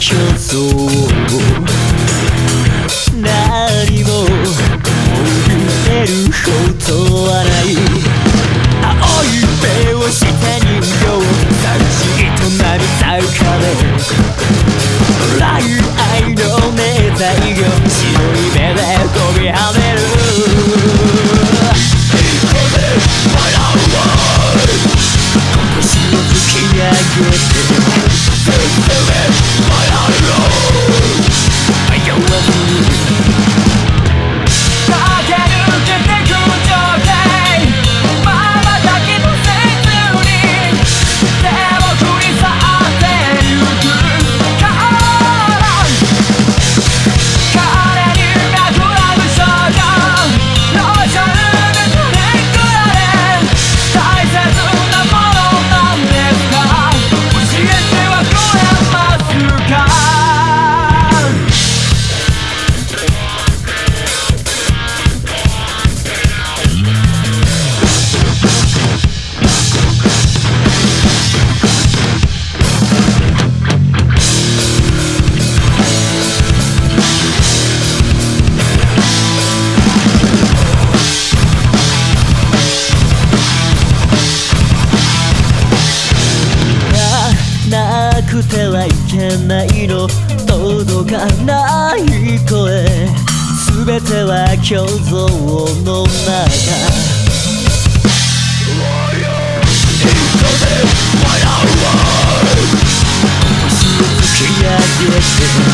競争何も怯えることはない。青い目をした人形寂しいと涙浮かべライ愛の熱帯魚の届かない声。すべては虚像の中星を突き上げて